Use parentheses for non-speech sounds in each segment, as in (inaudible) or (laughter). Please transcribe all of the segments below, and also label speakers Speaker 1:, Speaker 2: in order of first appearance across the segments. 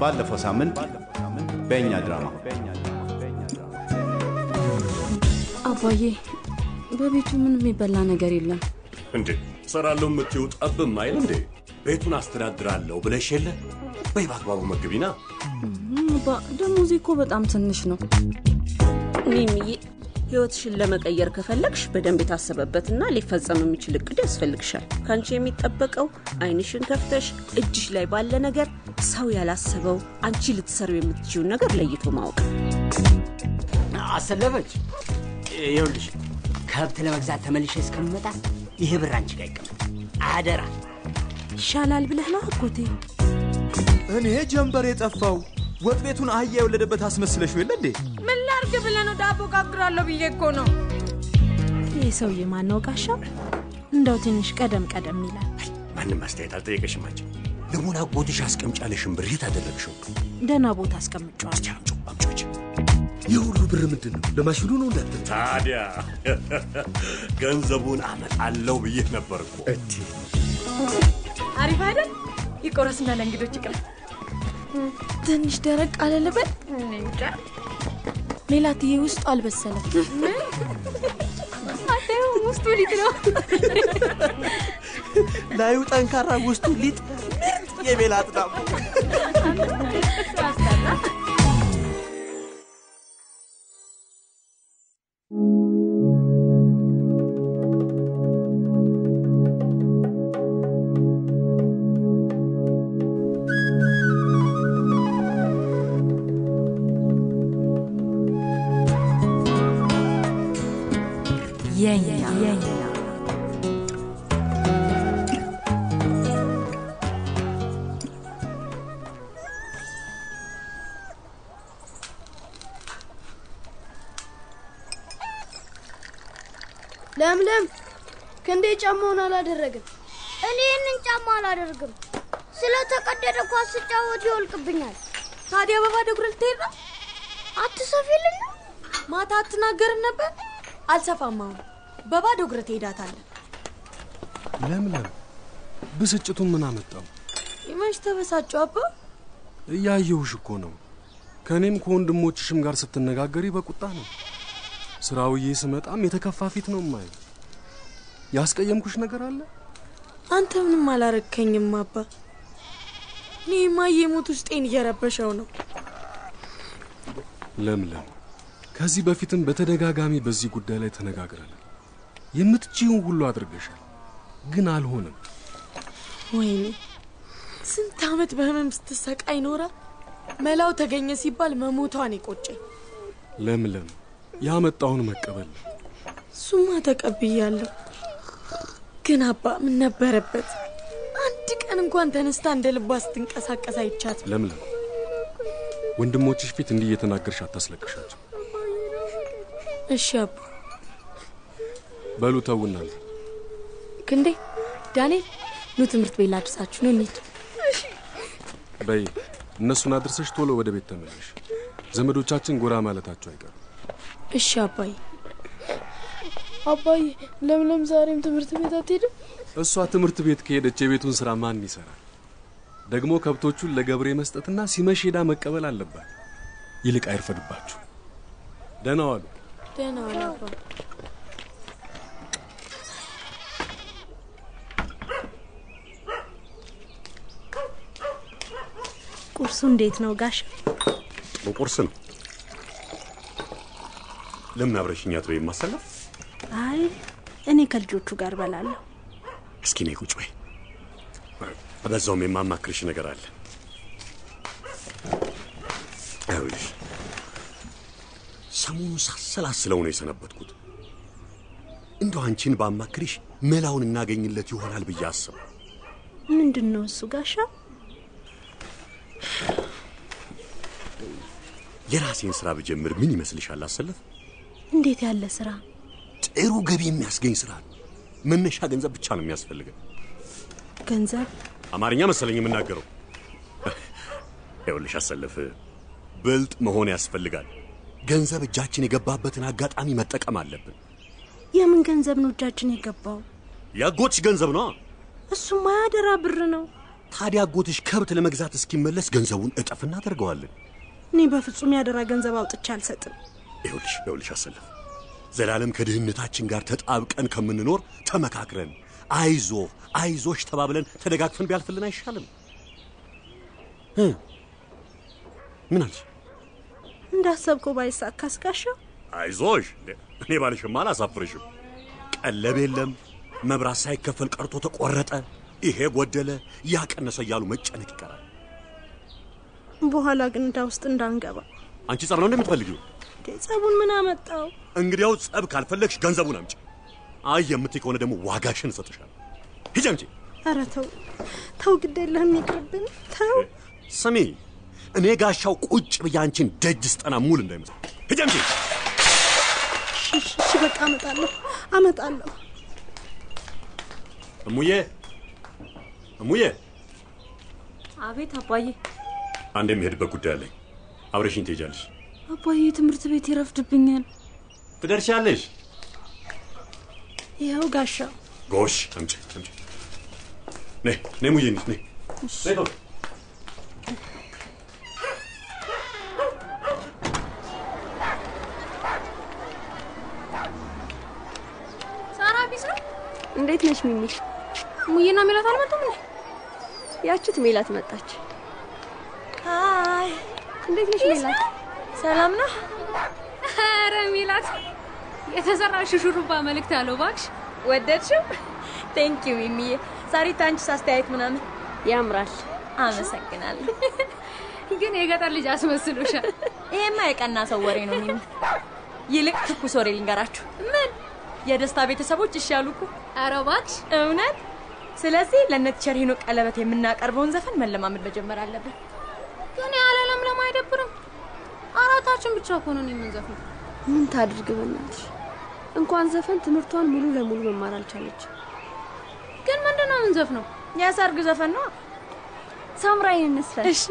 Speaker 1: ባለፈው ሳምንት በእኛ ድራማ
Speaker 2: አባዬ በቤቱ ምንም የሚበላ ነገር የለም።
Speaker 3: እንዴ ሰራለሁ የምትይው ጠብም አይል እንዴ ቤቱን አስተዳድራለሁ ብለሽ የለ በይ በአግባቡ መግቢና
Speaker 2: አባ ደሞዜ እኮ በጣም ትንሽ ነው።
Speaker 4: ሚሚዬ ህይወትሽን ለመቀየር ከፈለግሽ በደንብ የታሰበበትና ሊፈጸም የሚችል እቅድ ያስፈልግሻል። ከአንቺ የሚጠበቀው አይንሽን ከፍተሽ እጅሽ ላይ ባለ ነገር ሰው ያላሰበው አንቺ ልትሰሩ የምትችውን ነገር ለይቶ ማወቅ።
Speaker 5: አሰለፈች ይኸውልሽ ከብት ለመግዛት ተመልሼ እስከምመጣ ይሄ ብር አንቺ ጋር ይቀመጥ አደራ።
Speaker 2: ይሻላል ብለህ ነው አጎቴ?
Speaker 6: እኔ ጀንበር የጠፋው ወጥ ቤቱን አህያ የወለደበት አስመስለሽ የለ እንዴ?
Speaker 7: ምን ላርግ ብለህ ነው? ዳቦ ጋግራለሁ ብዬ እኮ ነው።
Speaker 8: ይህ ሰውዬ ማነው ጋሻው? እንደው ትንሽ ቀደም ቀደም ይላል።
Speaker 3: ማንም አስተያየት አልጠየቀሽም አንቺ ለመሆን አጎትሽ አስቀምጫለሽን ብር የት አደረግሽው
Speaker 8: ደህና ቦታ አስቀምጫዋል።
Speaker 3: አምጪ አምጪ
Speaker 9: ይህ ሁሉ ብር ምንድን ነው? ለማሽኑ ነው እንዳትል።
Speaker 3: ታዲያ (laughs) ገንዘቡን አመጣለሁ ብዬ ነበር እኮ
Speaker 7: አሪፍ አይደል? ይቆረስና ለእንግዶች ይቅር።
Speaker 2: ትንሽ ደረቅ አለልበል። ሜላትዬ ውስጡ አልበሰለም።?
Speaker 7: ውስጡ ሊጥ ነው።
Speaker 6: ላዩ ጠንካራ ውስጡ ሊጥ ምርጥ የሜላት ዳቦ
Speaker 8: የኛ
Speaker 10: ጫማውን አላደረግም። እኔ ይህንን ጫማ አላደርግም። ስለተቀደደ ኳስ ስጫወት ይወልቅብኛል።
Speaker 7: ታዲያ በባዶ እግር ልትሄድ ነው?
Speaker 10: አትሰፊልን?
Speaker 7: ማታ አትናገርም ነበር? አልሰፋም። አሁን በባዶ እግር ትሄዳታለህ።
Speaker 9: ለምለም ብስጭቱን ምን አመጣው?
Speaker 2: መች ተበሳጩ አባ?
Speaker 9: እያየሁሽ እኮ ነው። ከእኔም ከወንድሞችሽም ጋር ስትነጋገሪ በቁጣ ነው። ስራውዬ ስመጣም የተከፋ ፊት ነው የማየው። ያስቀየምኩሽ ነገር አለ?
Speaker 2: አንተ ምንም አላረከኝም አባ። እኔማ የሞት ውስጤን እየረበሸው ነው።
Speaker 9: ለምለም ከዚህ በፊትም በተደጋጋሚ በዚህ ጉዳይ ላይ ተነጋግረናል። የምትችይውን ሁሉ አድርገሻል፣ ግን አልሆነም።
Speaker 2: ወይኔ ስንት ዓመት በህመም ስትሰቃይ ኖራ መላው ተገኘ ሲባል መሞቷን የቆጨኝ።
Speaker 9: ለምለም ያመጣውን መቀበል
Speaker 2: እሱማ ተቀብያለሁ። ግን አባ ምን ነበረበት አንድ ቀን እንኳን ተነስታ እንደ ልቧ ስትንቀሳቀስ አይቻት።
Speaker 9: ለምለም ወንድሞችሽ ፊት እንዲህ እየተናገርሽ አታስለቅሻቸው።
Speaker 2: እሺ አባ።
Speaker 9: በሉ ተው እናንተ።
Speaker 2: ክንዴ፣ ዳንኤል ኑ ትምህርት ቤት ላድርሳችሁ ነው እንሂድ።
Speaker 9: በይ እነሱን አድርሰሽ ቶሎ ወደ ቤት ተመለሽ። ዘመዶቻችን ጎራ ማለታቸው አይቀርም።
Speaker 2: እሺ አባዬ።
Speaker 10: አባዬ ለምለም ዛሬም ትምህርት ቤት አትሄድም?
Speaker 9: እሷ ትምህርት ቤት ከሄደች የቤቱን ስራ ማን ይሰራል? ደግሞ ከብቶቹን ለገብሬ መስጠትና ሲመሽ ሄዳ መቀበል አለባት። ይልቅ አይርፈድባችሁ። ደህና ዋሉ።
Speaker 2: ደህና ዋል አባ።
Speaker 8: ቁርሱ እንዴት ነው ጋሽ?
Speaker 3: ጥሩ ቁርስ ነው ለምን አብረሽኛ ትበይ የማሰለፍ
Speaker 8: አይ እኔ ከልጆቹ ጋር በላለሁ።
Speaker 3: እስኪ ነይ ቁጭ በይ በዛውም የማማክርሽ ነገር አለ ይኸውልሽ ሰሞኑን ሳሰላስለው ነው የሰነበትኩት እንደው አንቺን ባማክርሽ መላውን እናገኝለት ይሆናል ብዬ አስብ
Speaker 8: ምንድን ነው እሱ ጋሻ?
Speaker 3: የራሴን ስራ ብጀምር ምን ይመስልሻል አሰለፍ
Speaker 8: እንዴት ያለ ስራ?
Speaker 3: ጥሩ ገቢ የሚያስገኝ ስራ ነው መነሻ ገንዘብ ብቻ ነው የሚያስፈልገን
Speaker 8: ገንዘብ?
Speaker 3: አማርኛ መሰለኝ የምናገረው ይኸውልሽ አሰለፍ ብልጥ መሆን ያስፈልጋል ገንዘብ እጃችን የገባበትን አጋጣሚ መጠቀም አለብን
Speaker 8: የምን ገንዘብ ነው እጃችን የገባው?
Speaker 3: ያጎትሽ ገንዘብ ነው
Speaker 8: እሱማ ያደራ ብር ነው።
Speaker 3: ታዲያ አጎትሽ ከብት ለመግዛት እስኪመለስ ገንዘቡን እጥፍ እናደርገዋለን።
Speaker 11: እኔ በፍጹም ያደራ ገንዘብ አውጥቼ አልሰጥም።
Speaker 3: ይኸውልሽ ይኸውልሽ አሰለፍ ዘላለም ከድህነታችን ጋር ተጣብቀን ከምንኖር ተመካክረን አይዞ አይዞሽ ተባብለን ተደጋግፈን ቢያልፍልን አይሻልም? ምን አልሽ?
Speaker 11: እንዳሰብከው ባይሳካስ ጋሻው?
Speaker 3: አይዞሽ እኔ ባልሽማ አላሳፍርሽም። ቀለብ የለም፣ መብራት ሳይከፈል ቀርቶ ተቆረጠ፣ ይሄ ጎደለ፣ ያ ቀነሰ እያሉ መጨነቅ ይቀራል።
Speaker 11: በኋላ ግን እዳ ውስጥ እንዳንገባ።
Speaker 3: አንቺ ጸብ ነው እንደምትፈልጊው?
Speaker 11: እንዴ ጸቡን ምን አመጣው?
Speaker 3: እንግዲያው ጸብ ካልፈለግሽ ገንዘቡን አምጪ። አይ የምትይ ከሆነ ደግሞ ዋጋሽን እሰጥሻለሁ። ሂጂ አምጪ።
Speaker 11: ኧረ ተው ተው፣ ግድ የለህም ይቅርብን። ተው
Speaker 3: ስሚ፣ እኔ ጋሻው ቁጭ ብዬ አንቺን ደጅ ስጠና ሙል እንዳይመስል። ሂጂ አምጪ።
Speaker 11: እሺ፣ እሺ፣ በቃ አመጣለሁ አመጣለሁ።
Speaker 3: እሙዬ እሙዬ፣
Speaker 2: አቤት አባዬ።
Speaker 3: አንድ የሚሄድበት ጉዳይ አለኝ። አብረሽኝ ትሄጃለሽ።
Speaker 2: አባዬ ትምህርት ቤት ይረፍድብኛል።
Speaker 3: ትደርሻለሽ።
Speaker 11: ይኸው ጋሻው
Speaker 3: ጎሽ፣ አምጪ አምጪ። ነይ ነይ ሙዬ፣ ነይ ነይ ነይ ቶሎ
Speaker 12: ሳራ ቢስ ነው።
Speaker 13: እንዴት ነሽ ሚሚ?
Speaker 12: ሙዬና ሜላት አልመጡም እንዴ?
Speaker 13: ያችት ሜላት መጣች።
Speaker 12: አይ
Speaker 13: እንዴት ነሽ ሜላት?
Speaker 12: ሰላም ነው? ኧረ ሜላት የተሰራሽ ሹሩባ መልእክት አለው እባክሽ።
Speaker 13: ወደድሽው? Thank you ሚሚዬ። ዛሬ ያንቺስ አስተያየት ምናምን ያምራል።
Speaker 12: አመሰግናለሁ። ግን የገጠር ልጅ አስመስሎሻል።
Speaker 13: ይሄማ የቀና ሰው ወሬ ነው ሚሚ። ይልቅ ትኩስ ወሬ ልንገራችሁ።
Speaker 12: ምን?
Speaker 13: የደስታ ቤተሰቦች እሺ ያሉ እኮ።
Speaker 12: ኧረ እባክሽ
Speaker 13: እውነት። ስለዚህ ለእነ teacher ሄኖክ ቀለበት የምናቀርበውን ዘፈን መለማመድ መጀመር አለብን።
Speaker 12: ግን ያለ ለምለም አይደብርም? አራታችን ብቻ እኮ ነን የምንዘፍነው።
Speaker 13: ምን ታድርግ በእናትሽ። እንኳን ዘፈን ትምህርቷን ሙሉ ለሙሉ መማር አልቻለች።
Speaker 12: ግን ምንድን ነው የምንዘፍነው?
Speaker 13: የሰርግ ዘፈን ነው። ሳምራይን እንስፈን። እሺ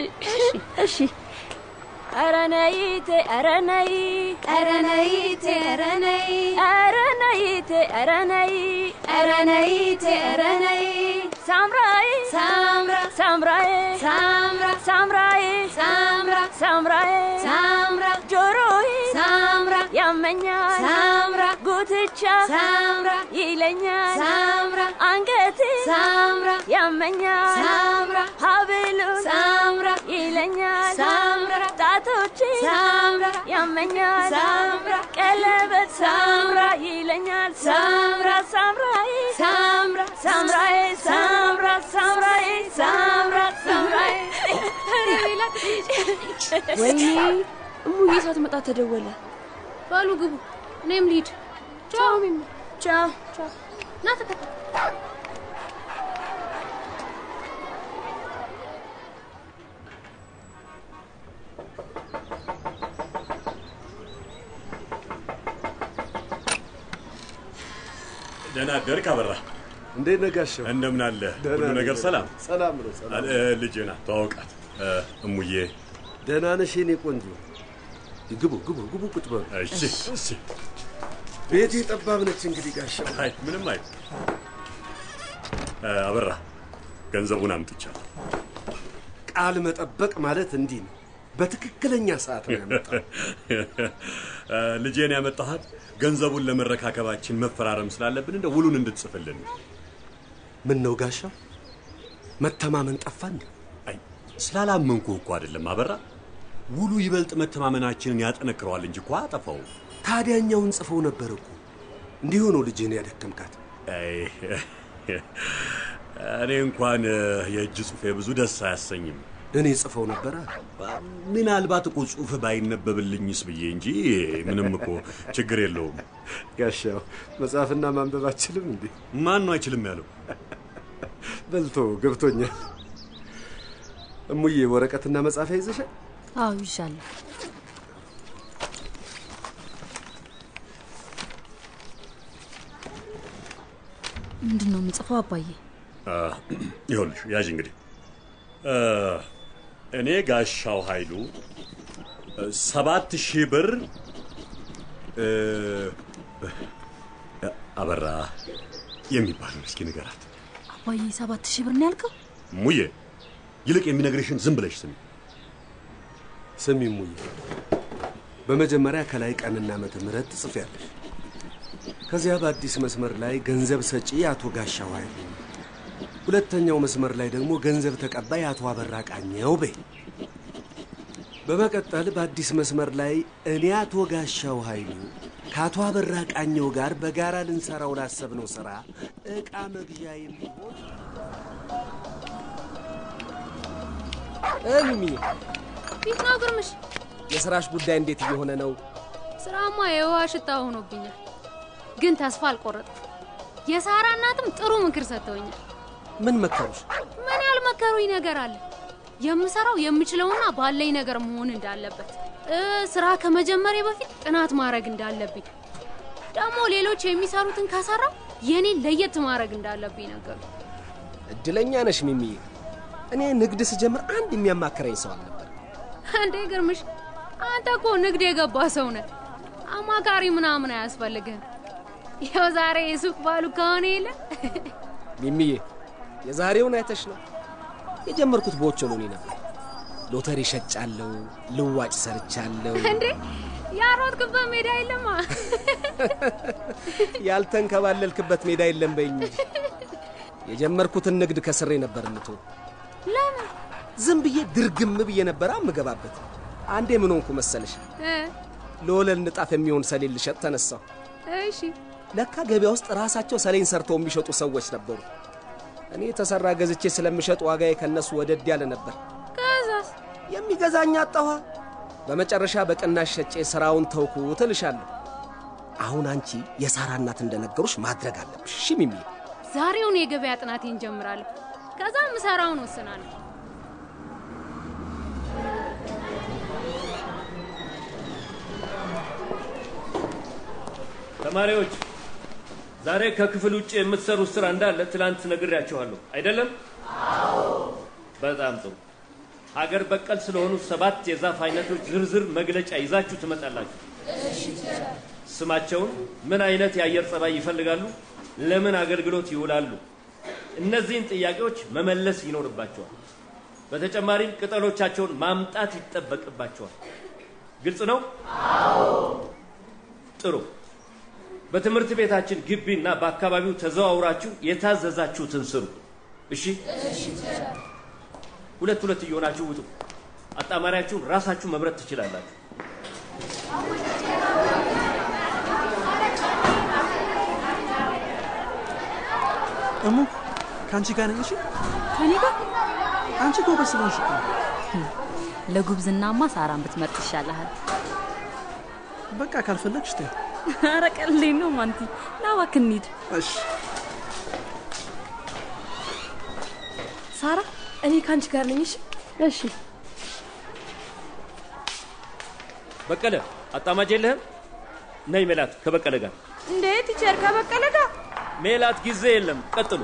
Speaker 13: እሺ። ኧረ ነይቴ ኧረ ነይ
Speaker 12: ኧረ ነይቴ ኧረ ነይ
Speaker 13: ኧረ ነይቴ ኧረ ነይ
Speaker 12: ኧረ ነይቴ ኧረ ነይ
Speaker 13: ጉትቻ
Speaker 12: ሳምራ
Speaker 13: ይለኛል
Speaker 12: ሳምራ
Speaker 13: አንገቴ
Speaker 12: ሳምራ
Speaker 13: ያመኛል
Speaker 12: ሳምራ
Speaker 13: ሀብሉን
Speaker 12: ሳምራ
Speaker 13: ይለኛል
Speaker 12: ሳምራ
Speaker 13: ጣቶቼ
Speaker 12: ሳምራ
Speaker 13: ያመኛል
Speaker 12: ሳምራ
Speaker 13: ቀለበት ሳምራ ይለኛል ሳምራ ሳምራዬ
Speaker 12: ሳምራ
Speaker 13: ሳምራዬ ሳምራ ሳምራዬ ሳምራ ሳምራዬ ወይኔ እሙዬ ሳትመጣ ተደወለ።
Speaker 12: በሉ ግቡ፣ እኔም ልሂድ። ቻው ሚሚ።
Speaker 13: ቻው
Speaker 12: ና ተከተል።
Speaker 3: ደህና አደርክ አበራ።
Speaker 9: እንዴት ነጋሻው?
Speaker 3: እንደምን አለ? ሁሉ ነገር ሰላም?
Speaker 9: ሰላም ነው፣ ሰላም
Speaker 3: ልጄ ናት፣ ተዋውቃት። እሙዬ።
Speaker 9: ደህና ነሽ የኔ ቆንጆ? ግቡ ግቡ ግቡ፣ ቁጭ በሉ።
Speaker 3: እሺ እሺ።
Speaker 9: ቤቴ ጠባብ ነች እንግዲህ ጋሻው።
Speaker 3: አይ ምንም አይ። አበራ ገንዘቡን አምጥቻለሁ።
Speaker 9: ቃል መጠበቅ ማለት እንዲህ ነው። በትክክለኛ ሰዓት ነው ያመጣው።
Speaker 3: ልጄን ያመጣሃት ገንዘቡን ለመረካከባችን መፈራረም ስላለብን እንደ ውሉን እንድትጽፍልን
Speaker 9: ምን ነው ጋሻው፣ መተማመን ጠፋ እንዴ?
Speaker 3: አይ ስላላመንኩ እኮ አይደለም አበራ። ውሉ ይበልጥ መተማመናችንን ያጠነክረዋል እንጂ እኮ አጠፋው።
Speaker 9: ታዲያ እኛውን ጽፈው ነበር እኮ። እንዲሁ ነው ልጅህን ያደከምካት።
Speaker 3: አይ እኔ እንኳን የእጅ ጽሑፌ ብዙ ደስ አያሰኝም።
Speaker 9: እኔ ጽፈው ነበረ።
Speaker 3: ምናልባት እኮ ጽሑፍ ባይነበብልኝስ ብዬ እንጂ ምንም እኮ ችግር የለውም።
Speaker 9: ጋሻው መጽሐፍና ማንበብ አችልም እንዴ?
Speaker 3: ማን ነው አይችልም ያለው?
Speaker 9: በልቶ ገብቶኛል። እሙዬ ወረቀትና መጻፊያ ይዘሻል?
Speaker 2: አዎ ይሻላል። ምንድን ነው የምጽፈው አባዬ?
Speaker 3: ይኸውልሽ ያዥ እንግዲህ እ፣ እኔ ጋሻው ኃይሉ ሰባት ሺህ ብር እ፣ አበራ የሚባለው እስኪ ንገራት
Speaker 2: አባዬ ሰባት ሺህ ብር ነው ያልከው?
Speaker 3: ሙዬ ይልቅ የሚነግርሽን ዝም ብለሽ ስሚ።
Speaker 9: ስሚ እሙዬ፣ በመጀመሪያ ከላይ ቀንና ዓመተ ምሕረት ትጽፊያለሽ። ከዚያ በአዲስ መስመር ላይ ገንዘብ ሰጪ አቶ ጋሻው ኃይሉ፣ ሁለተኛው መስመር ላይ ደግሞ ገንዘብ ተቀባይ አቶ አበራ ቃኘው በይ። በመቀጠል በአዲስ መስመር ላይ እኔ አቶ ጋሻው ኃይሉ ከአቶ አበራ ቃኘው ጋር በጋራ ልንሰራው ላሰብነው ስራ ዕቃ መግዣ የሚሆን
Speaker 14: ሚሚ
Speaker 12: ፊት ነው ግርምሽ።
Speaker 14: የስራሽ ጉዳይ እንዴት እየሆነ ነው?
Speaker 12: ስራማ የውሃ ሽታ ሆኖብኛል፣ ግን ተስፋ አልቆረጥኩም። የሳራ እናትም ጥሩ ምክር ሰጥተውኛል።
Speaker 14: ምን መከሩሽ?
Speaker 12: ምን ያልመከሩኝ ነገር አለ? የምሰራው የምችለውና ባለኝ ነገር መሆን እንዳለበት ስራ ከመጀመሬ በፊት ጥናት ማድረግ እንዳለብኝ ደግሞ ሌሎች የሚሰሩትን ከሰራው የኔን ለየት ማድረግ እንዳለብኝ ነገሩ።
Speaker 14: እድለኛ ነሽ ሚሚ። እኔ ንግድ ስጀምር አንድ የሚያማክረኝ ሰው አልነበር።
Speaker 12: እንዴ ግርምሽ፣ አንተ እኮ ንግድ የገባ ሰው ነህ። አማካሪ ምናምን አያስፈልግህም። ይኸው ዛሬ የሱቅ ባሉ ከሆነ የለ
Speaker 14: ሚሚዬ፣ የዛሬውን አይተሽ ነው የጀመርኩት በኦቾሎኒ ነበር። ሎተሪ ሸጫለሁ፣ ልዋጭ ሰርቻለሁ።
Speaker 12: እንዴ ያሮጥክበት ሜዳ የለማ።
Speaker 14: ያልተንከባለልክበት ሜዳ የለም በይኝ እንጂ የጀመርኩትን ንግድ ከስሬ ነበር ምቶ
Speaker 12: ለምን
Speaker 14: ዝም ብዬ ድርግም ብዬ ነበር አምገባበት። አንዴ ምን ሆንኩ መሰለሽ? ለወለል ንጣፍ የሚሆን ሰሌን ልሸጥ ተነሳሁ።
Speaker 12: እሺ
Speaker 14: ለካ ገበያ ውስጥ ራሳቸው ሰሌን ሰርተው የሚሸጡ ሰዎች ነበሩ። እኔ የተሰራ ገዝቼ ስለምሸጥ ዋጋዬ ከነሱ ወደድ ያለ ነበር።
Speaker 12: ከዛስ
Speaker 14: የሚገዛኝ አጣኋ። በመጨረሻ በቅናሽ ሸጬ ስራውን ተውኩ ትልሻለሁ። አሁን አንቺ የሳራ እናት እንደነገሩሽ ማድረግ አለብሽ። እሺ ሚሚ?
Speaker 12: ዛሬውን የገበያ ጥናቴን ጀምራለሁ። ከዛ ምሰራውን ወስናለሁ።
Speaker 15: ተማሪዎች ዛሬ ከክፍል ውጭ የምትሰሩት ስራ እንዳለ ትላንት ነግሬያችኋለሁ አይደለም? በጣም ጥሩ። ሀገር በቀል ስለሆኑ ሰባት የዛፍ አይነቶች ዝርዝር መግለጫ ይዛችሁ ትመጣላችሁ። ስማቸውን፣ ምን አይነት የአየር ጸባይ ይፈልጋሉ፣ ለምን አገልግሎት ይውላሉ፣ እነዚህን ጥያቄዎች መመለስ ይኖርባቸዋል። በተጨማሪም ቅጠሎቻቸውን ማምጣት ይጠበቅባቸዋል። ግልጽ ነው? ጥሩ። በትምህርት ቤታችን ግቢና በአካባቢው ተዘዋውራችሁ የታዘዛችሁትን ስሩ። እሺ? ሁለት ሁለት እየሆናችሁ ውጡ። አጣማሪያችሁን ራሳችሁ መምረጥ ትችላላችሁ።
Speaker 6: እሙ ከአንቺ ጋር ነኝ። እሺ
Speaker 13: ከኔ ጋር
Speaker 6: አንቺ ጎበዝ ስለሆንሽ
Speaker 13: ለጉብዝናማ ሳራን ብትመርጥ ይሻልሃል።
Speaker 6: በቃ ካልፈለግሽ ተይው።
Speaker 13: ኧረ ቀልዴን ነው ማንቲ። ና እባክህ እንሂድ።
Speaker 6: እሺ
Speaker 8: ሳራ፣ እኔ ከአንቺ ጋር ነኝ። እሺ
Speaker 13: እሺ።
Speaker 15: በቀለ አጣማጅ የለህም? ነይ ሜላት፣ ከበቀለ ጋር
Speaker 13: እንዴ teacher፣ ከበቀለ ጋር
Speaker 15: ሜላት፣ ጊዜ የለም። ቀጥሉ።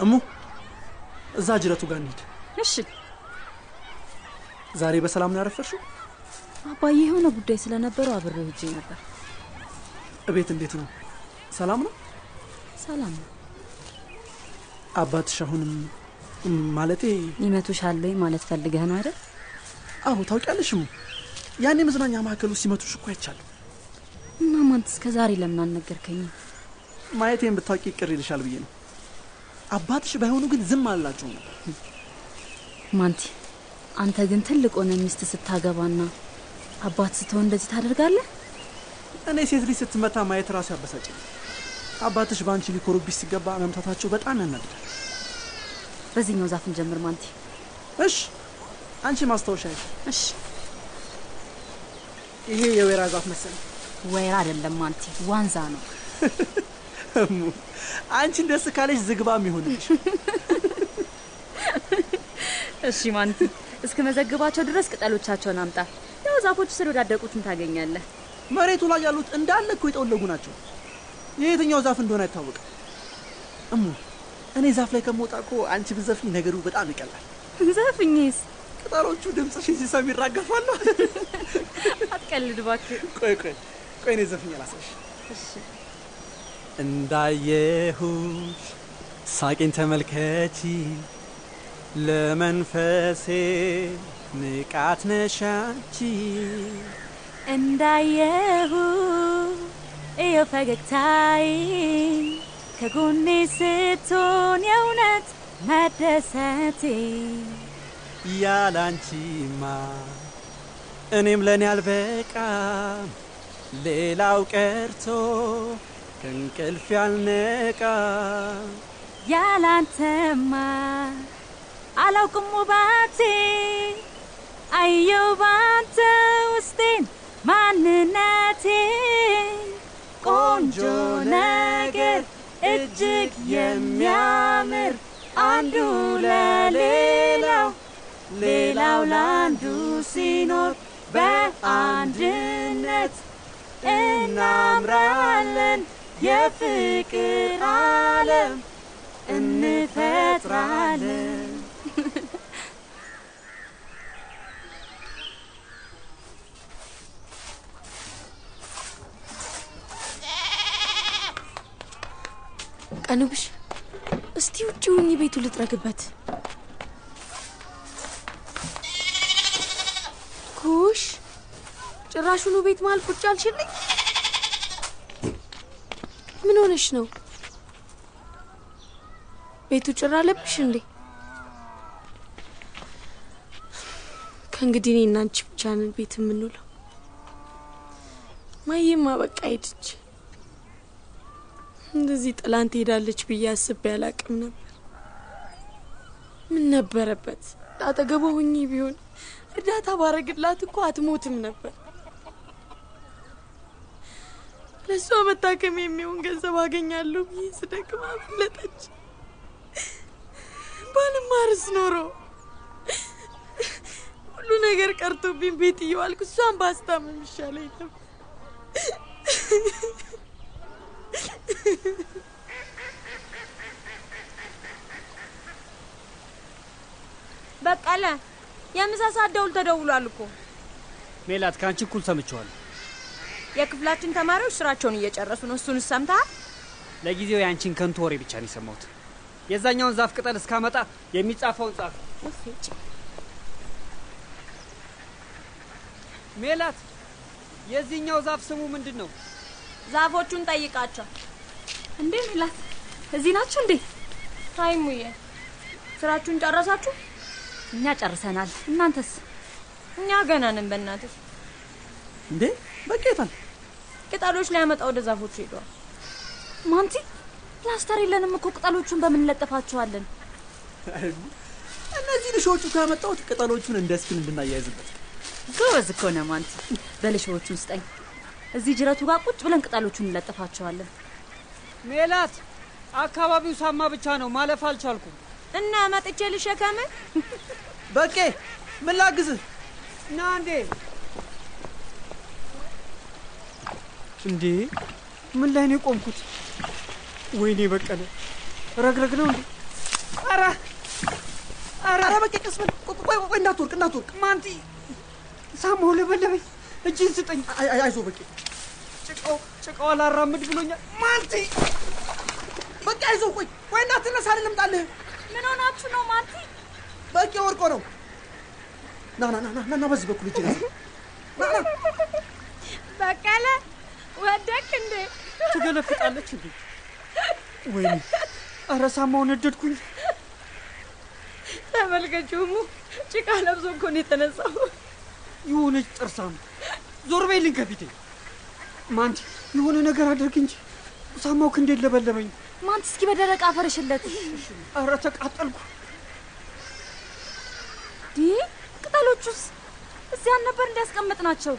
Speaker 6: እሙ እዛ ጅረቱ ጋር እንሂድ።
Speaker 13: እሺ።
Speaker 6: ዛሬ በሰላም ነው ያረፈርሽው?
Speaker 13: አባዬ የሆነ ጉዳይ ስለነበረው አብሬው ሄጄ ነበር።
Speaker 6: እቤት እንዴት ነው? ሰላም ነው?
Speaker 13: ሰላም ነው።
Speaker 6: አባትሽ አሁንም ማለቴ
Speaker 13: ይመቱሻል ወይ ማለት ፈልገህ ነው አይደል?
Speaker 6: አዎ፣ ታውቂያለሽ እሙ፣ ያኔ መዝናኛ ውስጥ ሲመቱሽ እኮ አይቻለሁ።
Speaker 13: እና ማንት እስከ ዛሬ ለምን አልነገርከኝም?
Speaker 6: ማየቴን ብታውቂ ቅር ይልሻል ብዬ ነው። አባትሽ ባይሆኑ ግን ዝም አላቸው ነው።
Speaker 13: ማንቲ፣ አንተ ግን ትልቅ ሆነ ሚስት ስታገባና አባት ስትሆን እንደዚህ ታደርጋለህ?
Speaker 6: እኔ ሴት ልጅ ስትመታ ማየት ራሱ ያበሳጭኝ። አባትሽ በአንቺ ሊኮሩብሽ ሲገባ መምታታቸው በጣም ያናድዳል።
Speaker 13: በዚህኛው ዛፍ እንጀምር ማንቲ።
Speaker 6: እሽ፣ አንቺ ማስታወሻ ያሽ።
Speaker 13: እሺ።
Speaker 6: ይሄ የወይራ ዛፍ መሰለኝ።
Speaker 13: ወይራ አይደለም ማንቲ፣ ዋንዛ ነው።
Speaker 6: አንቺን ደስ ካለሽ ዝግባም ይሆንልሽ።
Speaker 13: እሺ ማንቲ፣ እስከ መዘግባቸው ድረስ ቅጠሎቻቸውን አምጣ። ያው ዛፎቹ ስር ወዳደቁትን ታገኛለህ።
Speaker 6: መሬቱ ላይ ያሉት እንዳለ እኮ የጠወለጉ ናቸው። የየትኛው ዛፍ እንደሆነ አይታወቅም። እሙ፣ እኔ ዛፍ ላይ ከመውጣ እኮ አንቺ ብዘፍኝ ነገሩ በጣም ይቀላል።
Speaker 13: ዘፍኝስ?
Speaker 6: ቅጠሎቹ ድምፅሽን ሲሰሙ ይራገፋሉ።
Speaker 13: አትቀልድ እባክህ።
Speaker 6: ቆይ ቆይ ቆይ፣ እኔ ዘፍኝ ላሳይሽ።
Speaker 13: እሺ
Speaker 6: እንዳየሁሽ ሳቄን ተመልከቺ ለመንፈሴ ንቃት ነሻቺ
Speaker 11: እንዳየሁ እዮ ፈገግታይ ከጎኔ ስትሆን የእውነት መደሰቴ
Speaker 6: ያላንቺማ እኔም ለእኔ አልበቃም። ሌላው ቀርቶ ከእንቅልፍ ያልነቃም
Speaker 11: ያላንተማ አላውቅም ውባቴ አየው ባንተ ውስጤን ማንነቴ ቆንጆ ነገር እጅግ የሚያምር አንዱ ለሌላው ሌላው ለአንዱ ሲኖር በአንድነት እናምራለን የፍቅር ዓለም እንፈጥራለን።
Speaker 2: ቀንብሽ እስቲ ውጭ ሁኚ፣ ቤቱ ልጥረግበት። ኩሽ ጭራሹኑ ቤት መሀል ቁጭ አልሽልኝ። ምን ሆነሽ ነው? ቤቱ ጭራ አለብሽ እንዴ? ከእንግዲህ እኔ እና አንቺ ብቻ ነን ቤት የምንውለው። ማየማ በቃ ሄድች። እንደዚህ ጥላን ትሄዳለች ብዬ አስቤ አላቅም ነበር። ምን ነበረበት አጠገቧ ሆኜ ቢሆን እርዳታ ባረግላት እኮ አትሞትም ነበር። ለእሷ መታከም የሚሆን ገንዘብ አገኛለሁ ብዬ ስደክም አመለጠች። ባልማርስ ኖሮ ሁሉ ነገር ቀርቶብኝ ቤት እየዋልኩ እሷን ባስታመም ይሻለኝ ነበር።
Speaker 7: በቀለ የምሳ ሰዓት ደውል ተደውሏል እኮ።
Speaker 16: ሜላት ከአንቺ እኩል ሰምቼዋለሁ።
Speaker 7: የክፍላችን ተማሪዎች ስራቸውን እየጨረሱ ነው። እሱን ሰምተሃል?
Speaker 16: ለጊዜው የአንቺን ከንቱ ወሬ ብቻ ነው የሰማሁት። የዛኛውን ዛፍ ቅጠል እስካመጣ የሚጻፈውን ጻፍ። ሜላት፣ የዚህኛው ዛፍ ስሙ ምንድን ነው?
Speaker 7: ዛፎቹን ጠይቃቸው።
Speaker 11: እንዴ ሜላት፣ እዚህ ናችሁ እንዴ?
Speaker 7: ሀይሙዬ፣ ስራችሁን ጨረሳችሁ?
Speaker 11: እኛ ጨርሰናል። እናንተስ?
Speaker 7: እኛ ገና ነን። በእናትህ
Speaker 6: እንዴ በቄታል
Speaker 7: ቅጠሎች ሊያመጣ ወደ ዛፎቹ ሄደዋል።
Speaker 11: ማንቲ፣ ፕላስተር የለንም እኮ ቅጠሎቹን በምን እንለጥፋቸዋለን?
Speaker 6: እነዚህ እሾሆቹን ካመጣሁት ቅጠሎቹን እንደ ስፒል እንድናያይዝበት።
Speaker 11: ጎበዝ እኮ ነህ ማንቲ። በል እሾሆቹን ስጠኝ። እዚህ ጅረቱ ጋር ቁጭ ብለን ቅጠሎቹን እንለጥፋቸዋለን።
Speaker 16: ሜላት፣ አካባቢው ሳማ ብቻ ነው፣ ማለፍ አልቻልኩም።
Speaker 7: እና መጥቼ ልሸከም?
Speaker 6: በቄ ምን ላግዝህ?
Speaker 16: ና እንዴ። እንዴ ምን ላይ ነው የቆምኩት? ወይኔ በቀለ ረግረግ ነው እንዴ? ኧረ ኧረ
Speaker 6: ኧረ በቄ ቀስ በል። ቆይ ቆይ ቆይ፣ እንዳትወርቅ እንዳትወርቅ።
Speaker 16: ማንቲ ሳማው ለበለበኝ። እጅን ስጠኝ።
Speaker 6: አይዞ በቄ።
Speaker 16: ጭቃው ጭቃው አላራምድ ብሎኛል። ማንቲ
Speaker 6: በቄ አይዞ። ቆይ ቆይ፣ እንዳትነሳ ልምጣልህ።
Speaker 11: ምን ሆናችሁ ነው ማንቲ?
Speaker 6: በቄ ወርቆ ነው። ና ና ና ና ና፣ በዚህ በኩል እጅ
Speaker 7: በቀለ ወደክ እንዴ?
Speaker 16: ትገለፍጣለች እንዴ? ወይኔ ኧረ ሳማውን ነደድኩኝ።
Speaker 7: ተመልከቹ፣ እሙ ጭቃ ለብሶ እኮ ነው የተነሳው።
Speaker 16: የሆነች ጥርሳም ዞር በይልኝ ከፊቴ። ማንቲ የሆነ ነገር አድርግ እንጂ ሳማው ክንዴን ለበለበኝ።
Speaker 11: ማንቲ፣ እስኪ በደረቅ አፈር እሽለት።
Speaker 16: ኧረ ተቃጠልኩ።
Speaker 11: ዲ ቅጠሎቹስ እዚህ አልነበር እንዲያስቀምጥ ናቸው።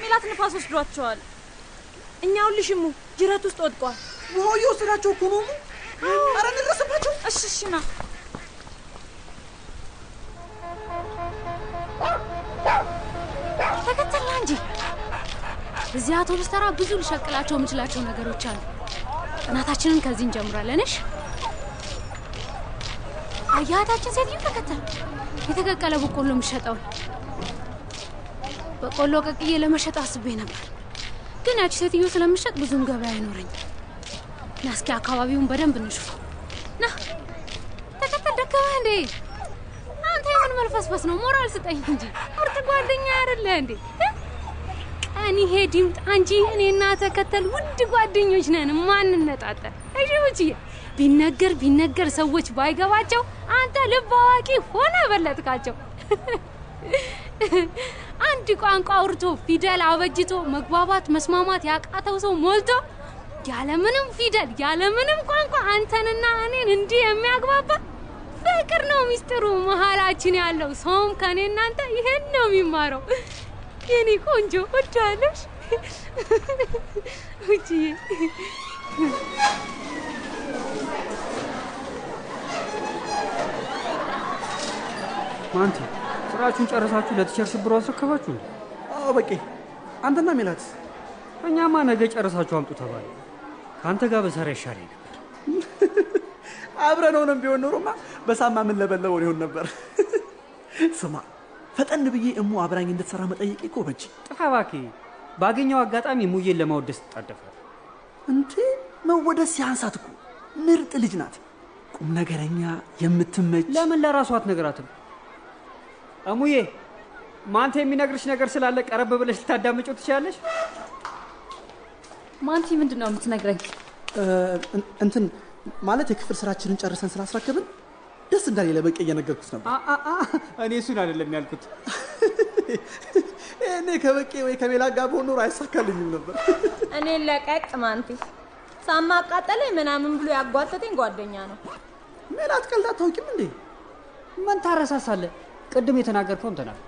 Speaker 11: ሜላት ንፋስ ወስዷቸዋል።
Speaker 7: እኛው ልሽሙ ጅረት ውስጥ ወድቋል።
Speaker 6: ውሃው እየወሰዳቸው እኮ ነው። ኧረ እንድረስባቸው።
Speaker 11: እሺ እሺ ና
Speaker 12: እዚህ አቶ ልስተራ ብዙ ልሸቅላቸው የምችላቸው ነገሮች አሉ። ጥናታችንን ከዚህ እንጀምራለን። አያታችን ሴትዮ ተከተል። የተቀቀለ በቆሎ የሚሸጠውን በቆሎ ቀቅዬ ለመሸጥ አስቤ ነበር፣ ግን ያቺ ሴትዮ ስለምሸጥ ብዙም ገበያ አይኖረኝም። ና እስኪ አካባቢውን በደንብ እንሹ። ና ተከተል። ደከመህ እንዴ? አንተ የምን መልፈስፈስ ነው? ሞራል ስጠኝ እንጂ ምርጥ ጓደኛ አይደለ እንዴ? ቀን ይሄድ ይምጣ እንጂ እኔና ተከተል ውድ ጓደኞች ነን። ማንነጣጠል እሺ ውጭዬ ቢነገር ቢነገር ሰዎች ባይገባቸው አንተ ልብ አዋቂ ሆነ በለጥካቸው። አንድ ቋንቋ አውርቶ ፊደል አበጅቶ መግባባት መስማማት ያቃተው ሰው ሞልቶ ያለምንም ፊደል ያለምንም ቋንቋ አንተንና እኔን እንዲህ የሚያግባባ ፍቅር ነው ሚስጥሩ መሀላችን ያለው። ሰውም ከኔ እናንተ ይሄን ነው የሚማረው። የኔ ቆንጆ ወዳለሽ ውጭዬ
Speaker 16: ማንቲ ስራችሁን ጨረሳችሁ ለቲቸር ሽብሩ አስረከባችሁ?
Speaker 6: አዎ በቄ አንተና ሜላት
Speaker 16: እኛማ ነገ ጨረሳችሁ አምጡ ተባለ። ከአንተ ጋር በሰራ ይሻለኝ ነበር።
Speaker 6: አብረን ሆነን ቢሆን ኖሮማ በሳማ ምን ለበለበው ሊሆን ነበር። ስማ ፈጠን ብዬ እሙ አብራኝ እንድትሰራ መጠየቅ እኮ በጅ
Speaker 16: ጥፋ እባክህ። ባገኘው አጋጣሚ ሙዬን ለማወደስ ትጣደፋል።
Speaker 6: እንዴ መወደስ ሲያንሳት እኮ ምርጥ ልጅ ናት። ቁም ነገረኛ፣ የምትመች
Speaker 16: ለምን ለራሷ አትነግራትም? እሙዬ ማንተ የሚነግርሽ ነገር ስላለ ቀረብ ብለሽ ልታዳምጪው ትችላለሽ።
Speaker 13: ማንቲ ምንድን ነው የምትነግረኝ?
Speaker 6: እንትን ማለት የክፍል ስራችንን ጨርሰን ስላስረከብን ደስ እንዳለ ለበቄ እየነገርኩት ነበር።
Speaker 16: እኔ እሱን አይደለም ያልኩት። (laughs)
Speaker 6: እኔ ከበቄ ወይ ከሜላ ጋር በሆን ኖሮ አይሳካልኝም ነበር። (laughs)
Speaker 7: እኔን ለቀቅ ማንቲ። ሳማ አቃጠለኝ ምናምን ብሎ ያጓተተኝ ጓደኛ ነው።
Speaker 6: ሜላት ቀልድ አታውቂም እንዴ?
Speaker 16: ምን ታረሳሳለህ? ቅድም የተናገርከውን ተናገር።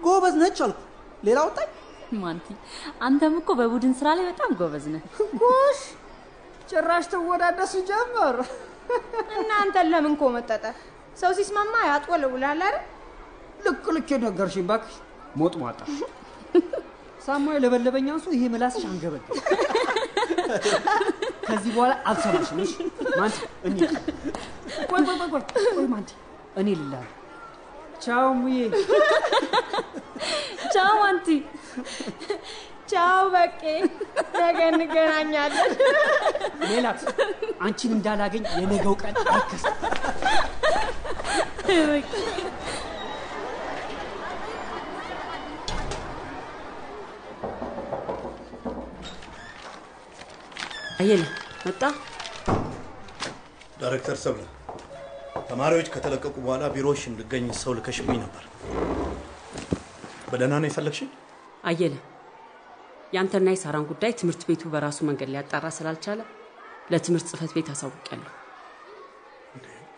Speaker 6: ጎበዝ ነች አልኩ። ሌላ ወጣኝ።
Speaker 13: ማንቲ አንተም እኮ በቡድን ስራ ላይ በጣም ጎበዝ ነህ። (laughs)
Speaker 16: ጎሽ ጭራሽ ትወዳደሱ ጀመር።
Speaker 7: እናንተን ለምን ኮመጠጠ? ሰው ሲስማማ ያጥወለውላል አይደል?
Speaker 16: ልክ ልክ ነገርሽኝ እባክሽ። ሞጥ ሟጣ ሳማ የለበለበኝ አንሱ ይሄ ምላስሽ አንገበገ ከዚህ በኋላ አልሰማሽም። እሺ ማንቲ እንሂድ። ቆይ ቆይ ቆይ ቆይ ማንቲ እኔ ልላል ቻው ሙዬ።
Speaker 13: ቻው ማንቲ።
Speaker 7: ቻው በቄ፣ ነገ እንገናኛለን።
Speaker 16: ሜላት አንቺን እንዳላገኝ የነገው ቀን አይከሰት።
Speaker 17: አየለ መጣ።
Speaker 18: ዳይሬክተር ሰብለ ተማሪዎች ከተለቀቁ በኋላ ቢሮዎች እንድገኝ ሰው ልከሽብኝ ነበር። በደህና ነው የፈለግሽኝ?
Speaker 17: አየለ ያንተና የሳራን ጉዳይ ትምህርት ቤቱ በራሱ መንገድ ሊያጣራ ስላልቻለ ለትምህርት ጽህፈት ቤት አሳውቂያለሁ።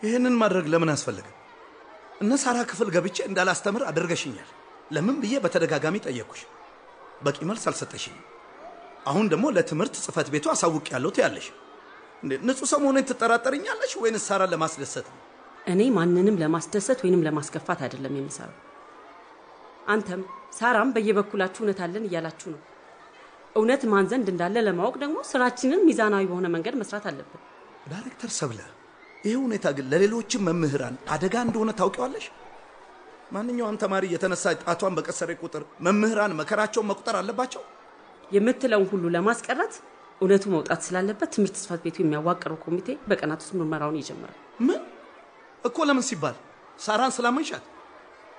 Speaker 18: ይህንን ማድረግ ለምን አስፈለገ? እነ ሳራ ክፍል ገብቼ እንዳላስተምር አድርገሽኛል። ለምን ብዬ በተደጋጋሚ ጠየቅኩሽ። በቂ መልስ አልሰጠሽኝም። አሁን ደግሞ ለትምህርት ጽህፈት ቤቱ አሳውቂያለሁ ትያለሽ። እንዴ ንጹህ ሰው መሆኔን ትጠራጠርኛለሽ ወይንስ ሳራን ለማስደሰት ነው?
Speaker 17: እኔ ማንንም ለማስደሰት ወይንም ለማስከፋት አይደለም የምሰራው። አንተም ሳራም በየበኩላችሁ እውነት አለን እያላችሁ ነው። እውነት ማን ዘንድ እንዳለ ለማወቅ ደግሞ ስራችንን ሚዛናዊ በሆነ መንገድ መስራት አለብን።
Speaker 18: ዳይሬክተር ሰብለ፣ ይህ ሁኔታ ግን ለሌሎችም መምህራን አደጋ እንደሆነ ታውቂዋለሽ? ማንኛውም ተማሪ የተነሳ ጣቷን በቀሰረ ቁጥር መምህራን መከራቸውን መቁጠር አለባቸው?
Speaker 17: የምትለውን ሁሉ ለማስቀረት እውነቱ መውጣት ስላለበት ትምህርት ጽህፈት ቤቱ የሚያዋቅረው ኮሚቴ በቀናት ውስጥ ምርመራውን ይጀምራል።
Speaker 18: ምን እኮ ለምን ሲባል ሳራን ስላመንሻት?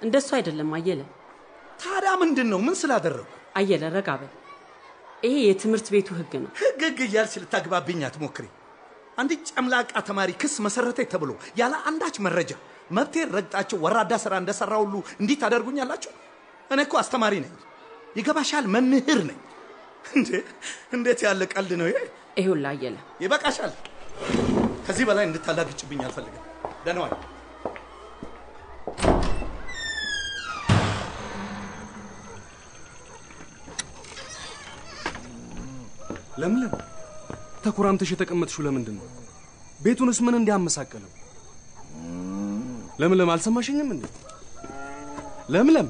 Speaker 17: እንደሱ አይደለም አየለ።
Speaker 18: ታዲያ ምንድን ነው? ምን ስላደረጉ?
Speaker 17: አየለ ረጋ በል። ይሄ የትምህርት ቤቱ ህግ ነው።
Speaker 18: ህግ ህግ እያልሽ ልታግባብኝ አትሞክሪ። አንዲት ጨምላቃ ተማሪ ክስ መሰረተች ተብሎ ያለ አንዳች መረጃ መብቴን ረግጣችሁ ወራዳ ስራ እንደሰራ ሁሉ እንዲህ ታደርጉኛላችሁ? እኔ እኮ አስተማሪ ነኝ፣ ይገባሻል? መምህር ነኝ። እንዴ እንዴት ያለ ቀልድ ነው ይሄ?
Speaker 17: ይኸውልህ አየለ፣
Speaker 18: ይበቃሻል። ከዚህ በላይ እንድታላግጭብኝ አልፈልግም። ደህና ዋይ።
Speaker 9: ለምለም ተኮራምተሽ የተቀመጥሽው ለምንድን ነው? ቤቱንስ ምን እንዲያመሳቀለው? ለምለም አልሰማሽኝም እንዴ? ለምለም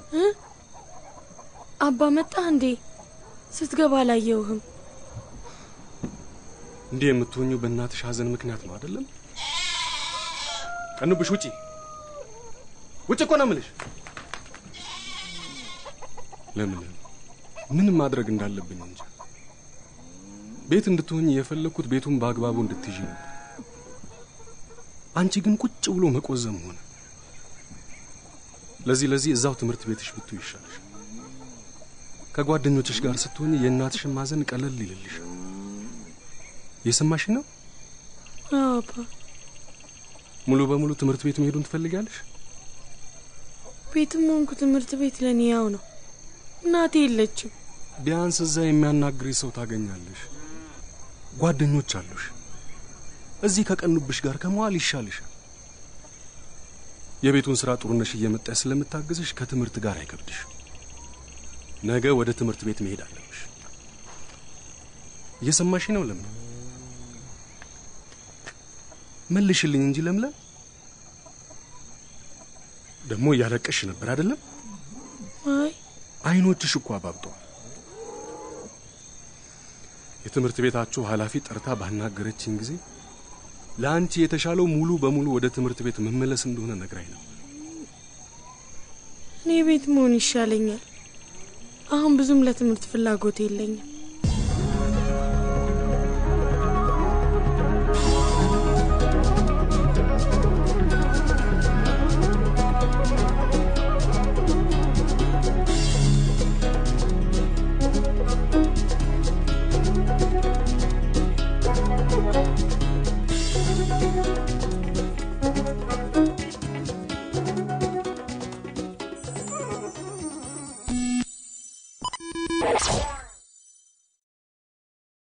Speaker 2: አባ መጣ እንዴ? ስትገባ አላየውህም።
Speaker 9: እንዲህ የምትሆኙ በእናትሽ ሀዘን ምክንያት ነው አይደለም? ቀንብሽ ውጪ ውጭ እኮ ነው የምልሽ። ለምለም ምን ማድረግ እንዳለብኝ እንጂ ቤት እንድትሆኝ የፈለግኩት ቤቱን በአግባቡ እንድትይዥ ነበር። አንቺ ግን ቁጭ ብሎ መቆዘም ሆነ። ለዚህ ለዚህ እዛው ትምህርት ቤትሽ ብቱ ይሻልሽ። ከጓደኞችሽ ጋር ስትሆኝ የእናትሽን ማዘን ቀለል ይልልሻል። የሰማሽ ነው?
Speaker 2: አዎ አባ።
Speaker 9: ሙሉ በሙሉ ትምህርት ቤት መሄዱን ትፈልጊያለሽ?
Speaker 2: ቤትም ሆንኩ ትምህርት ቤት ለእኔ ያው ነው። እናቴ የለችም።
Speaker 9: ቢያንስ እዛ የሚያናግርሽ ሰው ታገኛለሽ። ጓደኞች አሉሽ። እዚህ ከቀኑብሽ ጋር ከመዋል ይሻልሻል። የቤቱን ስራ ጥሩነሽ እየመጣች ስለምታግዝሽ ከትምህርት ጋር አይከብድሽ። ነገ ወደ ትምህርት ቤት መሄድ አለብሽ። እየሰማሽ ነው ለምለም? መልሽልኝ እንጂ ለምለም። ደግሞ እያለቀሽ ነበር አይደለም?
Speaker 2: አይ
Speaker 9: አይኖችሽ እኮ አባብጠዋል። የትምህርት ቤታችሁ ኃላፊ ጠርታ ባናገረችኝ ጊዜ ለአንቺ የተሻለው ሙሉ በሙሉ ወደ ትምህርት ቤት መመለስ እንደሆነ ነግራኝ ነው።
Speaker 2: እኔ ቤት መሆን ይሻለኛል። አሁን ብዙም ለትምህርት ፍላጎት የለኝም።